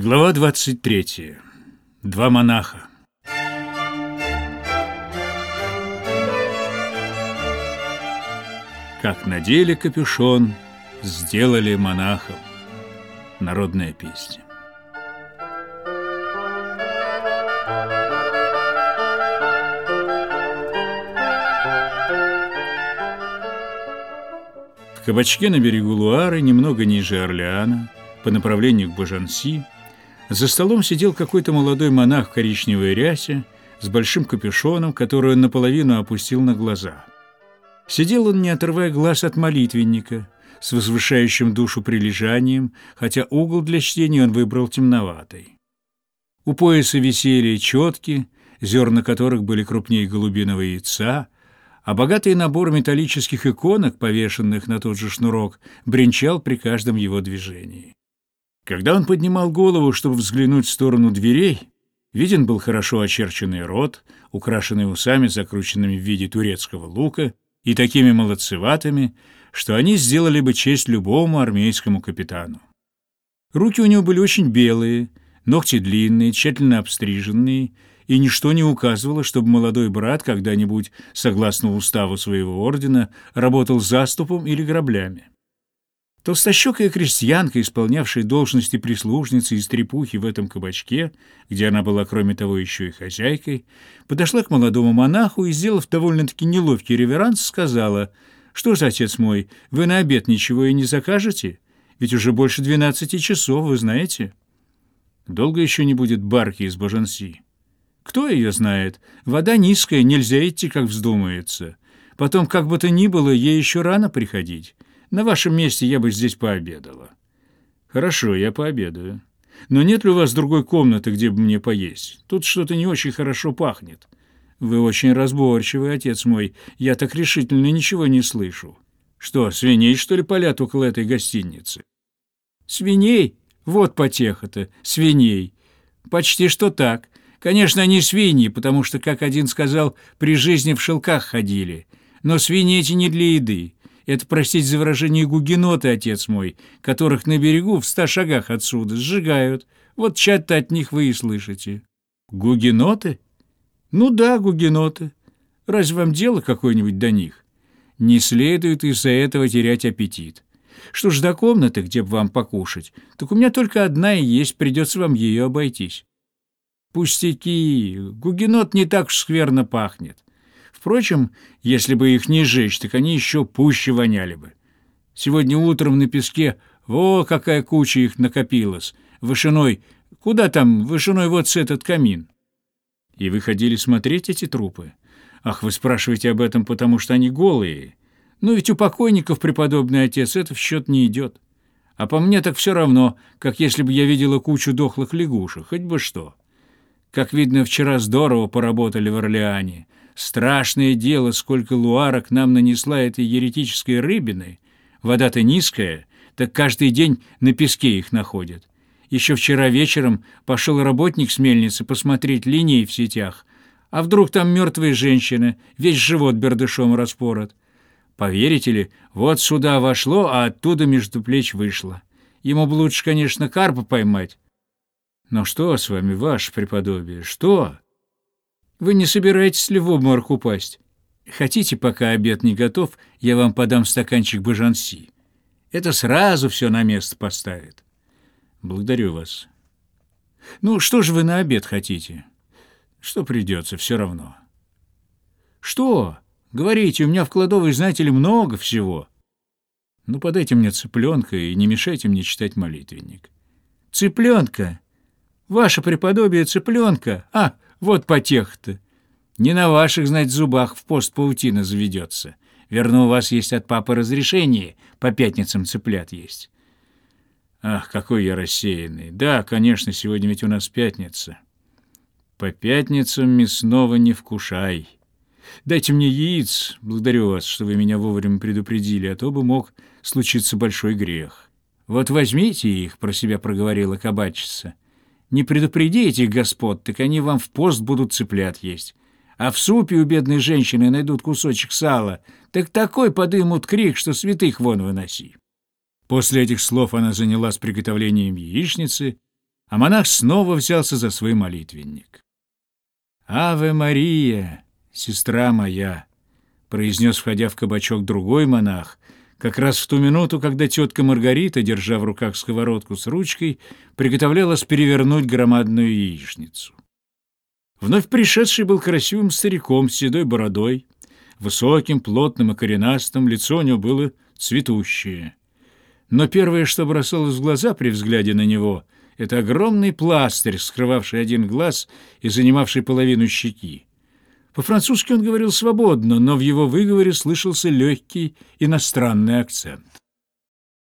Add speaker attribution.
Speaker 1: Глава 23. Два монаха. Как надели капюшон, сделали монахом. Народная песня. В кабачке на берегу Луары, немного ниже Орлеана, по направлению к Бажанси, за столом сидел какой-то молодой монах в коричневой рясе с большим капюшоном, который он наполовину опустил на глаза. Сидел он, не отрывая глаз от молитвенника, с возвышающим душу прилежанием, хотя угол для чтения он выбрал темноватый. У пояса висели четки, зерна которых были крупнее голубиного яйца, а богатый набор металлических иконок, повешенных на тот же шнурок, бренчал при каждом его движении. Когда он поднимал голову, чтобы взглянуть в сторону дверей, виден был хорошо очерченный рот, украшенный усами, закрученными в виде турецкого лука, и такими молодцеватыми, что они сделали бы честь любому армейскому капитану. Руки у него были очень белые, ногти длинные, тщательно обстриженные, и ничто не указывало, чтобы молодой брат когда-нибудь, согласно уставу своего ордена, работал заступом или граблями. Толстощекая крестьянка, исполнявшая должности прислужницы и стрепухи в этом кабачке, где она была, кроме того, еще и хозяйкой, подошла к молодому монаху и, сделав довольно-таки неловкий реверанс, сказала, «Что же, отец мой, вы на обед ничего и не закажете? Ведь уже больше двенадцати часов, вы знаете». «Долго еще не будет барки из Божанси?» «Кто ее знает? Вода низкая, нельзя идти, как вздумается. Потом, как бы то ни было, ей еще рано приходить». На вашем месте я бы здесь пообедала». «Хорошо, я пообедаю. Но нет ли у вас другой комнаты, где бы мне поесть? Тут что-то не очень хорошо пахнет». «Вы очень разборчивый, отец мой. Я так решительно ничего не слышу. Что, свиней, что ли, палят около этой гостиницы?» «Свиней? Вот потеха-то, свиней. Почти что так. Конечно, они свиньи, потому что, как один сказал, при жизни в шелках ходили. Но свиньи эти не для еды. Это, простите за выражение, гугеноты, отец мой, которых на берегу в ста шагах отсюда сжигают. Вот чат-то от них вы и слышите. Гугеноты? Ну да, гугеноты. Разве вам дело какое-нибудь до них? Не следует из-за этого терять аппетит. Что ж до комнаты, где бы вам покушать, так у меня только одна и есть, придется вам ее обойтись. Пустяки, гугенот не так уж скверно пахнет. Впрочем, если бы их не сжечь, так они еще пуще воняли бы. Сегодня утром на песке, во, какая куча их накопилась, вышиной, куда там, вышиной вот с этот камин. И вы ходили смотреть эти трупы? Ах, вы спрашиваете об этом, потому что они голые. Ну ведь у покойников, преподобный отец, это в счет не идет. А по мне так все равно, как если бы я видела кучу дохлых лягушек, хоть бы что. Как видно, вчера здорово поработали в Орлеане. Страшное дело, сколько луарок нам нанесла этой еретической рыбины. Вода-то низкая, так каждый день на песке их находят. Еще вчера вечером пошел работник с мельницы посмотреть линии в сетях. А вдруг там мертвая женщина, весь живот бердышом распорот. Поверите ли, вот сюда вошло, а оттуда между плеч вышло. Ему бы лучше, конечно, карпа поймать. Но что с вами, ваше преподобие, что? Вы не собираетесь ли в обморок упасть? Хотите, пока обед не готов, я вам подам стаканчик бажанси. Это сразу все на место поставит. Благодарю вас. Ну, что же вы на обед хотите? Что придется, все равно. Что? Говорите, у меня в кладовой, знаете ли, много всего. Ну, подайте мне цыпленка и не мешайте мне читать молитвенник. Цыпленка? Ваше преподобие цыпленка? А, вот потех-то. Не на ваших, знать, зубах в пост паутина заведется. Верно, у вас есть от папы разрешение по пятницам цыплят есть. Ах, какой я рассеянный. Да, конечно, сегодня ведь у нас пятница. По пятницам мясного не вкушай. Дайте мне яиц. Благодарю вас, что вы меня вовремя предупредили, а то бы мог случиться большой грех. Вот возьмите их, про себя проговорила кабачица. Не предупреди этих господ, так они вам в пост будут цыплят есть. А в супе у бедной женщины найдут кусочек сала, так такой подымут крик, что святых вон выноси». После этих слов она занялась приготовлением яичницы, А монах снова взялся за свой молитвенник. «Аве Мария, сестра моя!» — произнес, входя в кабачок, другой монах, как раз в ту минуту, когда тетка Маргарита, держа в руках сковородку с ручкой, приготовлялась перевернуть громадную яичницу. Вновь пришедший был красивым стариком с седой бородой, высоким, плотным и коренастым, лицо у него было цветущее. Но первое, что бросалось в глаза при взгляде на него, это огромный пластырь, скрывавший один глаз и занимавший половину щеки. По-французски он говорил свободно, но в его выговоре слышался легкий иностранный акцент.